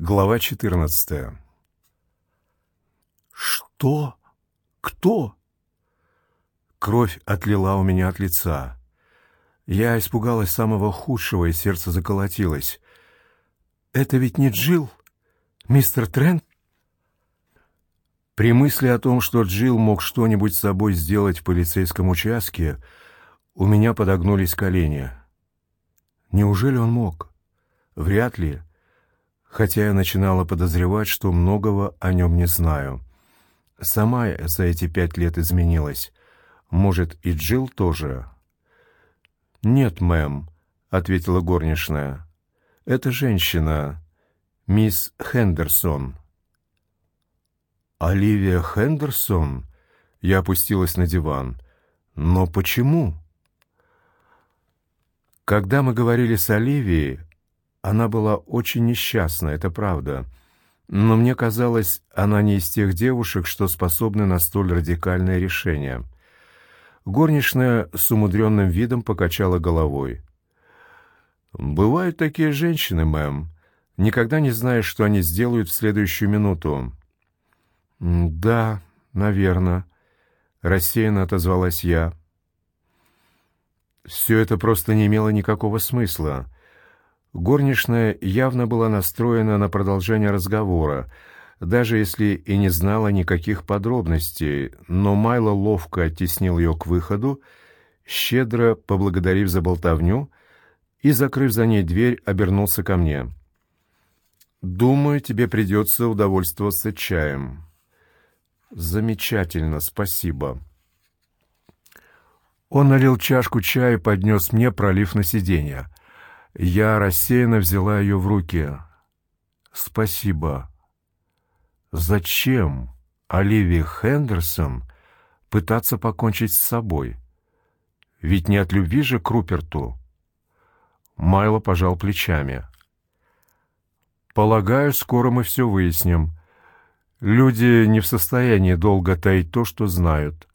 Глава 14. Что? Кто? Кровь отлила у меня от лица. Я испугалась самого худшего, и сердце заколотилось. Это ведь не Джил, мистер Трент? При мысли о том, что Джил мог что-нибудь с собой сделать в полицейском участке, у меня подогнулись колени. Неужели он мог? Вряд ли хотя я начинала подозревать, что многого о нем не знаю. Сама я за эти пять лет изменилась. Может, и Джилл тоже? «Нет, мэм», — ответила горничная. «Это женщина, мисс Хендерсон». «Оливия Хендерсон?» Я опустилась на диван. «Но почему?» Когда мы говорили с Оливией, она была очень несчастна, это правда. Но мне казалось, она не из тех девушек, что способны на столь радикальное решение. Горничная с умудренным видом покачала головой. «Бывают такие женщины, мэм. Никогда не знаешь, что они сделают в следующую минуту». «Да, наверное», — рассеянно отозвалась я. Все это просто не имело никакого смысла. Горничная явно была настроена на продолжение разговора, даже если и не знала никаких подробностей, но Майло ловко оттеснил ее к выходу, щедро поблагодарив за болтовню и, закрыв за ней дверь, обернулся ко мне. «Думаю, тебе придется удовольствоваться чаем». «Замечательно, спасибо». Он налил чашку чая и поднес мне, пролив на сиденье. Я рассеянно взяла ее в руки. «Спасибо». «Зачем Оливии Хендерсон пытаться покончить с собой? Ведь не от любви же к Руперту». Майло пожал плечами. «Полагаю, скоро мы все выясним. Люди не в состоянии долго таить то, что знают».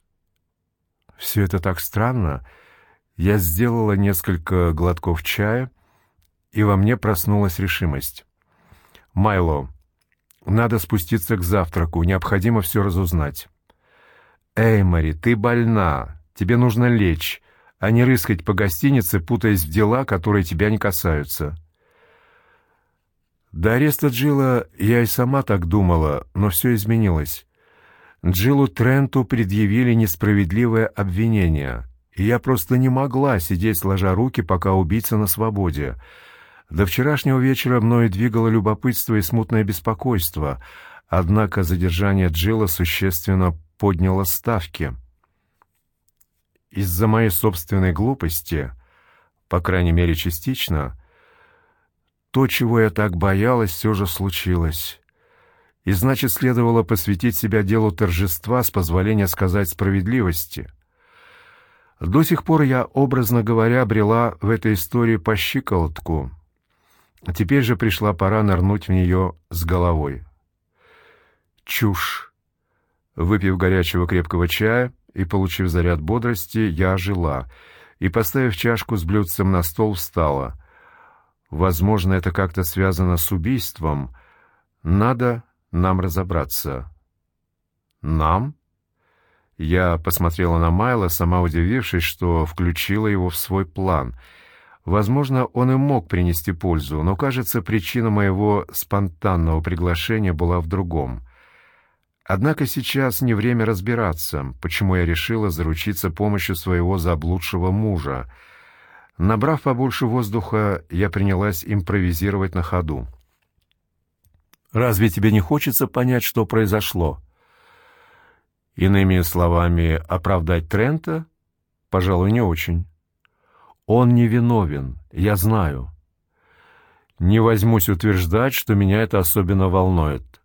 «Все это так странно». Я сделала несколько глотков чая — и во мне проснулась решимость. «Майло, надо спуститься к завтраку, необходимо все разузнать». «Эй, Мари, ты больна, тебе нужно лечь, а не рыскать по гостинице, путаясь в дела, которые тебя не касаются». До ареста Джилла я и сама так думала, но все изменилось. Джилу Тренту предъявили несправедливое обвинение, и я просто не могла сидеть сложа руки, пока убийца на свободе — до вчерашнего вечера мною двигало любопытство и смутное беспокойство, однако задержание Джилла существенно подняло ставки. Из-за моей собственной глупости, по крайней мере частично, то, чего я так боялась, все же случилось. И значит, следовало посвятить себя делу торжества, с позволения сказать справедливости. До сих пор я, образно говоря, брела в этой истории по щиколотку — Теперь же пришла пора нырнуть в нее с головой. Чушь. Выпив горячего крепкого чая и получив заряд бодрости, я ожила и, поставив чашку с блюдцем на стол, встала. Возможно, это как-то связано с убийством. Надо нам разобраться. Нам? Я посмотрела на Майла, сама удивившись, что включила его в свой план — Возможно, он и мог принести пользу, но, кажется, причина моего спонтанного приглашения была в другом. Однако сейчас не время разбираться, почему я решила заручиться помощью своего заблудшего мужа. Набрав побольше воздуха, я принялась импровизировать на ходу. «Разве тебе не хочется понять, что произошло?» Иными словами, оправдать Трента? Пожалуй, не очень. Он невиновен, я знаю. Не возьмусь утверждать, что меня это особенно волнует.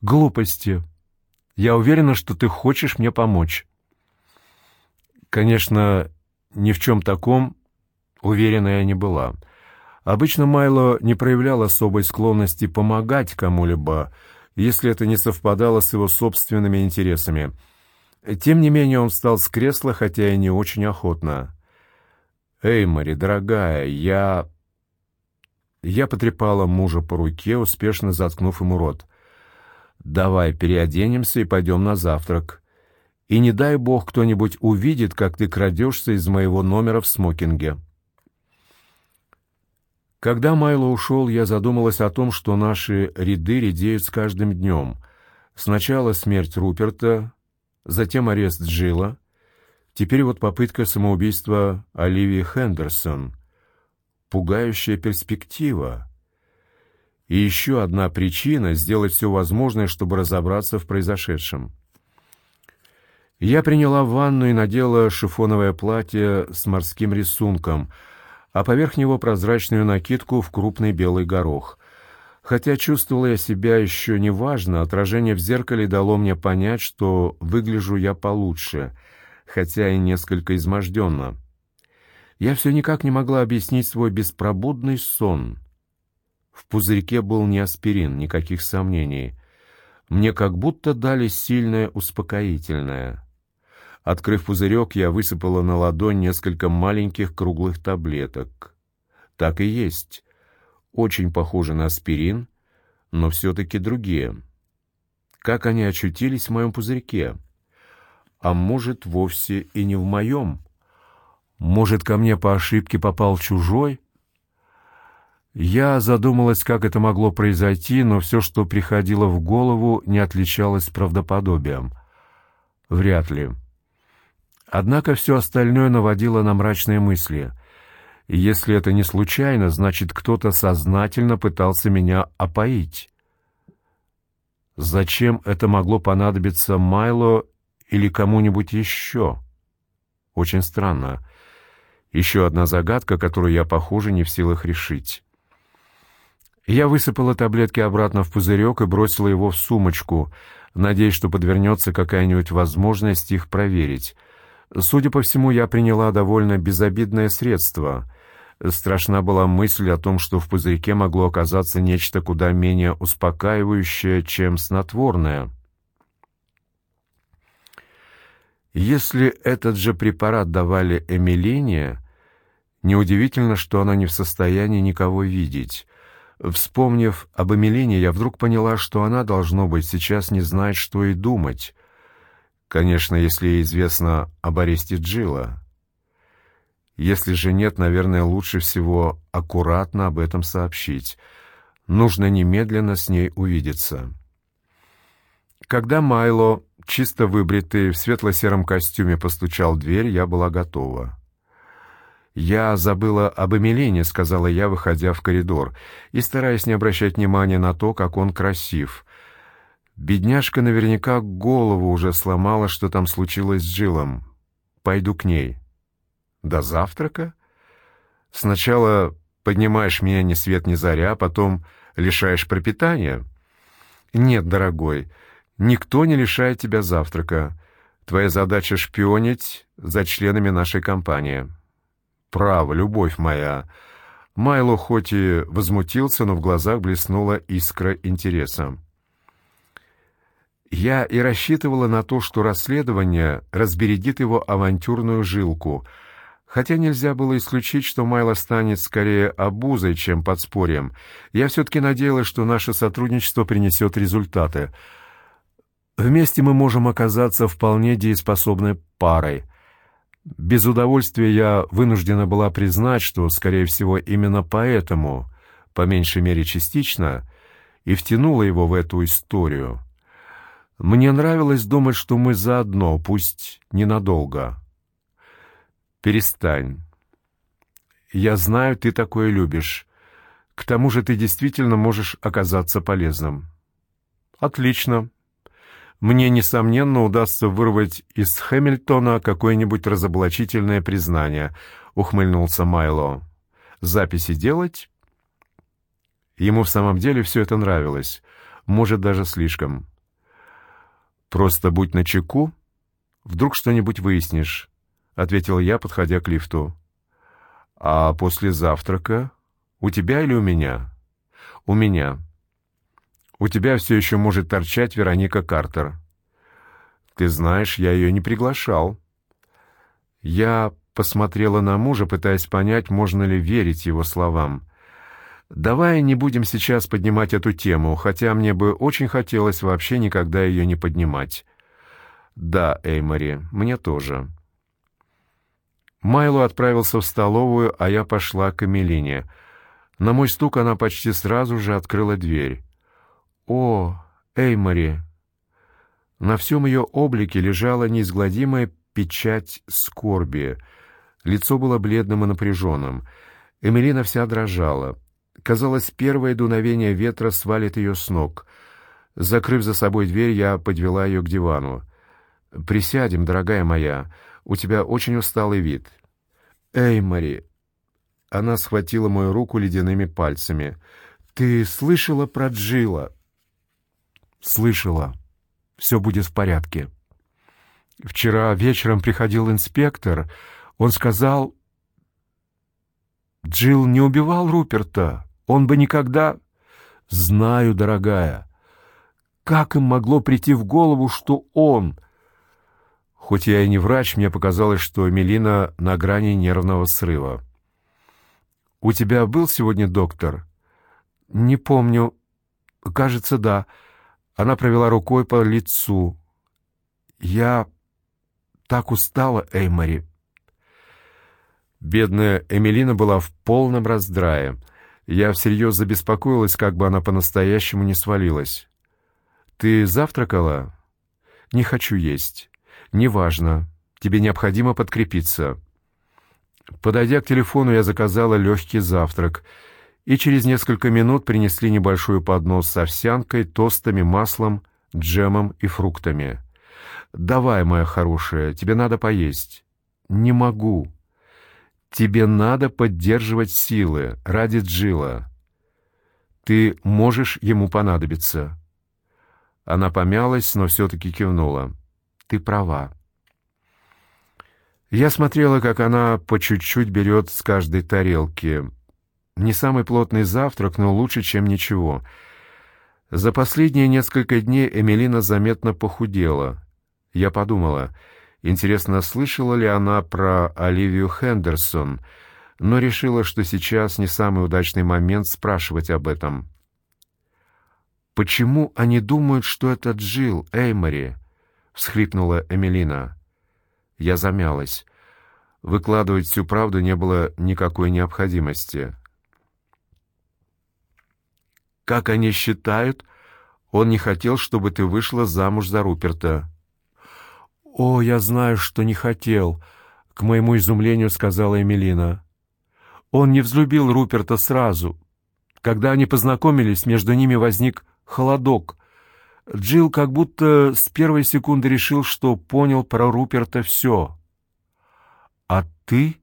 Глупости. Я уверена, что ты хочешь мне помочь. Конечно, ни в чем таком уверена я не была. Обычно Майло не проявлял особой склонности помогать кому-либо, если это не совпадало с его собственными интересами. Тем не менее он встал с кресла, хотя и не очень охотно. «Эй, Мари, дорогая, я...» Я потрепала мужа по руке, успешно заткнув ему рот. «Давай переоденемся и пойдем на завтрак. И не дай бог кто-нибудь увидит, как ты крадешься из моего номера в смокинге». Когда Майло ушел, я задумалась о том, что наши ряды редеют с каждым днем. Сначала смерть Руперта, затем арест Джилла, теперь вот попытка самоубийства Оливии Хендерсон. Пугающая перспектива. И еще одна причина — сделать все возможное, чтобы разобраться в произошедшем. Я приняла ванну и надела шифоновое платье с морским рисунком — а поверх него прозрачную накидку в крупный белый горох. Хотя чувствовала я себя еще неважно, отражение в зеркале дало мне понять, что выгляжу я получше, хотя и несколько изможденно. Я все никак не могла объяснить свой беспробудный сон. В пузырьке был не аспирин, никаких сомнений. Мне как будто дали сильное успокоительное. Открыв пузырек, я высыпала на ладонь несколько маленьких круглых таблеток. Так и есть. Очень похожи на аспирин, но все-таки другие. Как они очутились в моем пузырьке? А может, вовсе и не в моем? Может, ко мне по ошибке попал чужой? Я задумалась, как это могло произойти, но все, что приходило в голову, не отличалось правдоподобием. Вряд ли. Однако все остальное наводило на мрачные мысли. Если это не случайно, значит, кто-то сознательно пытался меня опоить. Зачем это могло понадобиться Майло или кому-нибудь еще? Очень странно. Еще одна загадка, которую я, похоже, не в силах решить. Я высыпала таблетки обратно в пузырек и бросила его в сумочку, надеясь, что подвернется какая-нибудь возможность их проверить — Судя по всему, я приняла довольно безобидное средство. Страшна была мысль о том, что в пузырьке могло оказаться нечто куда менее успокаивающее, чем снотворное. Если этот же препарат давали Эмилине, неудивительно, что она не в состоянии никого видеть. Вспомнив об Эмилине, я вдруг поняла, что она, должно быть, сейчас не знает, что и думать. Конечно, если ей известно об аресте Джилла. Если же нет, наверное, лучше всего аккуратно об этом сообщить. Нужно немедленно с ней увидеться. Когда Майло, чисто выбритый, в светло-сером костюме постучал в дверь, я была готова. «Я забыла об Эмилине», — сказала я, выходя в коридор, и стараясь не обращать внимания на то, как он красив. Бедняжка наверняка голову уже сломала, что там случилось с Джилом. Пойду к ней. До завтрака? Сначала поднимаешь меня ни свет ни заря, а потом лишаешь пропитания? Нет, дорогой, никто не лишает тебя завтрака. Твоя задача шпионить за членами нашей компании. Право, любовь моя. Майло хоть и возмутился, но в глазах блеснула искра интереса. Я и рассчитывала на то, что расследование разбередит его авантюрную жилку, хотя нельзя было исключить, что Майло станет скорее обузой, чем подспорьем. Я все-таки надеялась, что наше сотрудничество принесет результаты. Вместе мы можем оказаться вполне дееспособной парой. Без удовольствия я вынуждена была признать, что, скорее всего, именно поэтому, по меньшей мере частично, и втянула его в эту историю. Мне нравилось думать, что мы заодно, пусть ненадолго. Перестань. Я знаю, ты такое любишь. К тому же ты действительно можешь оказаться полезным. Отлично. Мне, несомненно, удастся вырвать из Хэмилтона какое-нибудь разоблачительное признание, ухмыльнулся Майло. Записи делать? Ему в самом деле все это нравилось, может, даже слишком. Просто будь начеку, вдруг что-нибудь выяснишь, ответил я, подходя к лифту. А после завтрака у тебя или у меня? У меня. У тебя все еще может торчать Вероника Картер. Ты знаешь, я ее не приглашал. Я посмотрела на мужа, пытаясь понять, можно ли верить его словам. Давай не будем сейчас поднимать эту тему, хотя мне бы очень хотелось вообще никогда ее не поднимать. Да, Эймори, мне тоже. Майло отправился в столовую, а я пошла к Эмилине. На мой стук она почти сразу же открыла дверь. О, Эймори! На всем ее облике лежала неизгладимая печать скорби. Лицо было бледным и напряженным. Эмилина вся дрожала. Казалось, первое дуновение ветра свалит ее с ног. Закрыв за собой дверь, я подвела ее к дивану. «Присядем, дорогая моя. У тебя очень усталый вид». «Эй, Мари!» Она схватила мою руку ледяными пальцами. «Ты слышала про Джила?» «Слышала. Все будет в порядке». «Вчера вечером приходил инспектор. Он сказал...» «Джилл не убивал Руперта. Он бы никогда...» «Знаю, дорогая. Как им могло прийти в голову, что он...» Хоть я и не врач, мне показалось, что Мелина на грани нервного срыва. «У тебя был сегодня доктор?» «Не помню. Кажется, да». Она провела рукой по лицу. «Я так устала, Эймори». Бедная Эмилина была в полном раздрае. Я всерьез забеспокоилась, как бы она по-настоящему не свалилась. «Ты завтракала?» «Не хочу есть». «Неважно. Тебе необходимо подкрепиться». Подойдя к телефону, я заказала легкий завтрак, и через несколько минут принесли небольшой поднос с овсянкой, тостами, маслом, джемом и фруктами. «Давай, моя хорошая, тебе надо поесть». «Не могу». «Тебе надо поддерживать силы ради Джила. Ты можешь ему понадобиться». Она помялась, но все-таки кивнула. Ты права. Я смотрела, как она по чуть-чуть берет с каждой тарелки. Не самый плотный завтрак, но лучше, чем ничего. За последние несколько дней Эмилина заметно похудела. Я подумала, интересно, слышала ли она про Оливию Хендерсон, но решила, что сейчас не самый удачный момент спрашивать об этом. «Почему они думают, что это Джилл, Эймори?» — всхлипнула Эмилина. Я замялась. Выкладывать всю правду не было никакой необходимости. «Как они считают, он не хотел, чтобы ты вышла замуж за Руперта». «О, я знаю, что не хотел», — к моему изумлению сказала Эмилина. «Он не взлюбил Руперта сразу. Когда они познакомились, между ними возник холодок. Джилл как будто с первой секунды решил, что понял про Руперта все. «А ты?»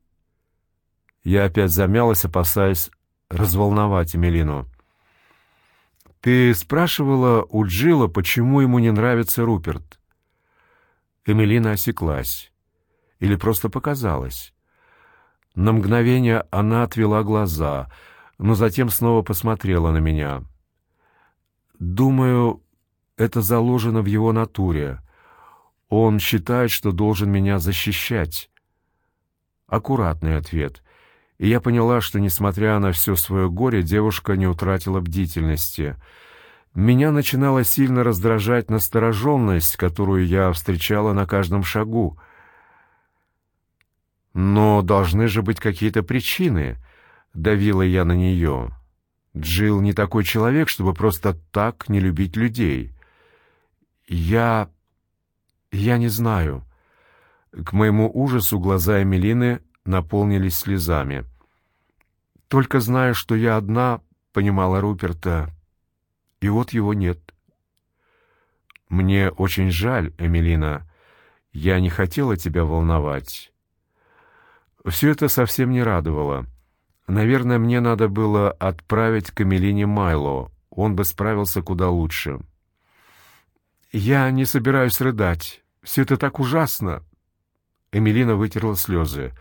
Я опять замялась, опасаясь разволновать Эмилину. «Ты спрашивала у Джилла, почему ему не нравится Руперт?» Эмилина осеклась. Или просто показалось. На мгновение она отвела глаза, но затем снова посмотрела на меня. «Думаю, это заложено в его натуре. Он считает, что должен меня защищать. Аккуратный ответ. И я поняла, что, несмотря на все свое горе, девушка не утратила бдительности. Меня начинала сильно раздражать настороженность, которую я встречала на каждом шагу. «Но должны же быть какие-то причины», — давила я на нее. Джилл не такой человек, чтобы просто так не любить людей. «Я... я не знаю». К моему ужасу глаза Эмилины наполнились слезами. «Только знаю, что я одна», — понимала Руперта, — «и вот его нет». «Мне очень жаль, Эмилина. Я не хотела тебя волновать». Все это совсем не радовало. Наверное, мне надо было отправить к Эмилине Майло. Он бы справился куда лучше. «Я не собираюсь рыдать. Все это так ужасно!» Эмилина вытерла слезы.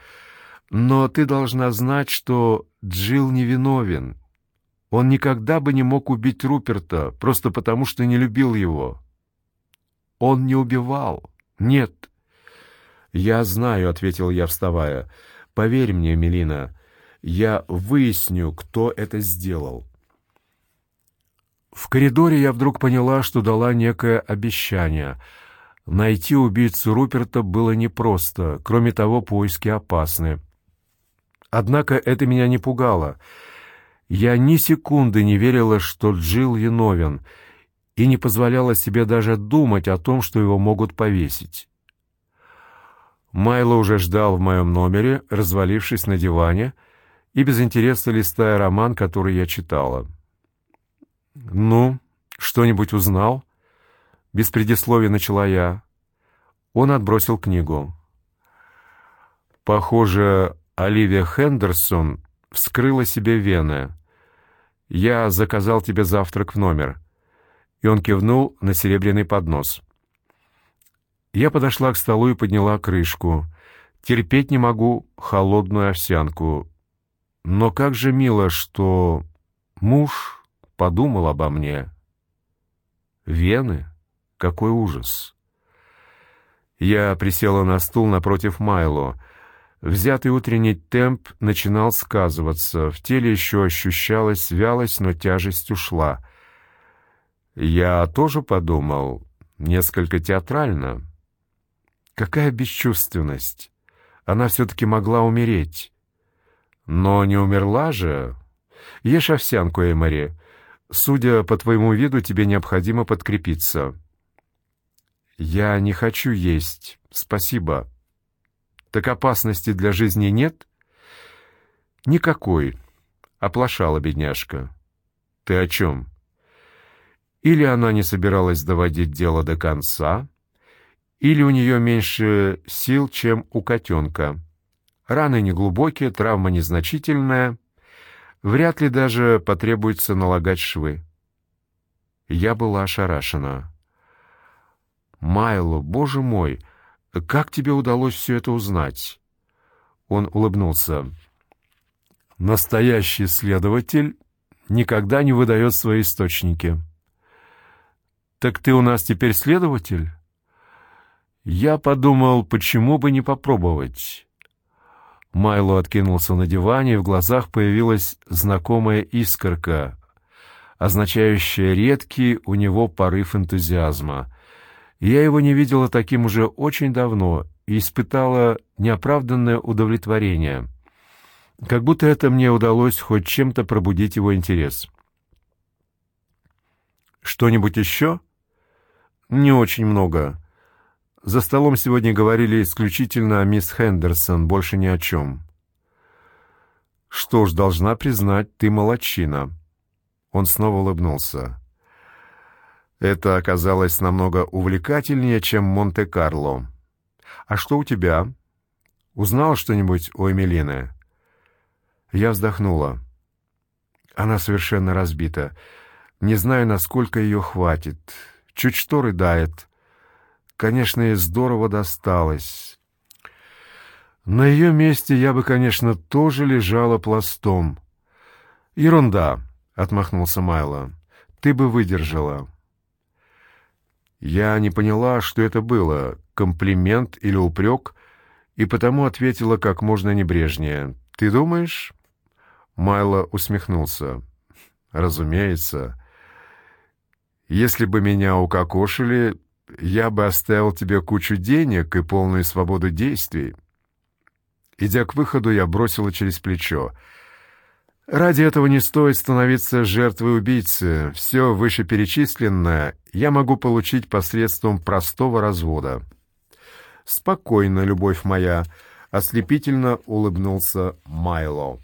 «Но ты должна знать, что Джилл невиновен. Он никогда бы не мог убить Руперта, просто потому что не любил его. Он не убивал. Нет». «Я знаю», — ответил я, вставая. «Поверь мне, Эмилина, Я выясню, кто это сделал. В коридоре я вдруг поняла, что дала некое обещание. Найти убийцу Руперта было непросто, кроме того, поиски опасны. Однако это меня не пугало. Я ни секунды не верила, что Джилл виновен, и не позволяла себе даже думать о том, что его могут повесить. Майло уже ждал в моем номере, развалившись на диване и без интереса листая роман, который я читала. «Ну, что-нибудь узнал?» Без предисловия начала я. Он отбросил книгу. «Похоже, Оливия Хендерсон вскрыла себе вены. Я заказал тебе завтрак в номер». И он кивнул на серебряный поднос. Я подошла к столу и подняла крышку. Терпеть не могу холодную овсянку. Но как же мило, что муж подумал обо мне. Вены? Какой ужас! Я присела на стул напротив Майло. Взятый утренний темп начинал сказываться. В теле еще ощущалась вялость, но тяжесть ушла. Я тоже подумал, несколько театрально. Какая бесчувственность! Она все-таки могла умереть. Но не умерла же. Ешь овсянку, Эмори. Судя по твоему виду, тебе необходимо подкрепиться. Я не хочу есть. Спасибо. Так опасности для жизни нет? Никакой. Оплошала бедняжка. Ты о чем? Или она не собиралась доводить дело до конца, или у нее меньше сил, чем у котенка. Раны неглубокие, травма незначительная. Вряд ли даже потребуется налагать швы. Я была ошарашена. «Майло, боже мой, как тебе удалось все это узнать?» Он улыбнулся. «Настоящий следователь никогда не выдает свои источники». «Так ты у нас теперь следователь?» Я подумал, почему бы не попробовать. Майло откинулся на диване, и в глазах появилась знакомая искорка, означающая редкий у него порыв энтузиазма. Я его не видела таким уже очень давно и испытала неоправданное удовлетворение. Как будто это мне удалось хоть чем-то пробудить его интерес. «Что-нибудь еще?» «Не очень много». За столом сегодня говорили исключительно о мисс Хендерсон, больше ни о чем. Что ж, должна признать, ты молодчина. Он снова улыбнулся. Это оказалось намного увлекательнее, чем Монте-Карло. А что у тебя? Узнал что-нибудь у Эмилины? Я вздохнула. Она совершенно разбита. Не знаю, насколько ее хватит. Чуть что рыдает. Конечно, ей здорово досталось. На ее месте я бы, конечно, тоже лежала пластом. Ерунда, отмахнулся Майло. Ты бы выдержала. Я не поняла, что это было, комплимент или упрек, и потому ответила как можно небрежнее. Ты думаешь? Майло усмехнулся. Разумеется. Если бы меня укокошили, я бы оставил тебе кучу денег и полную свободу действий. Идя к выходу, я бросила через плечо. Ради этого не стоит становиться жертвой убийцы. Все вышеперечисленное я могу получить посредством простого развода. Спокойно, любовь моя, ослепительно улыбнулся Майло.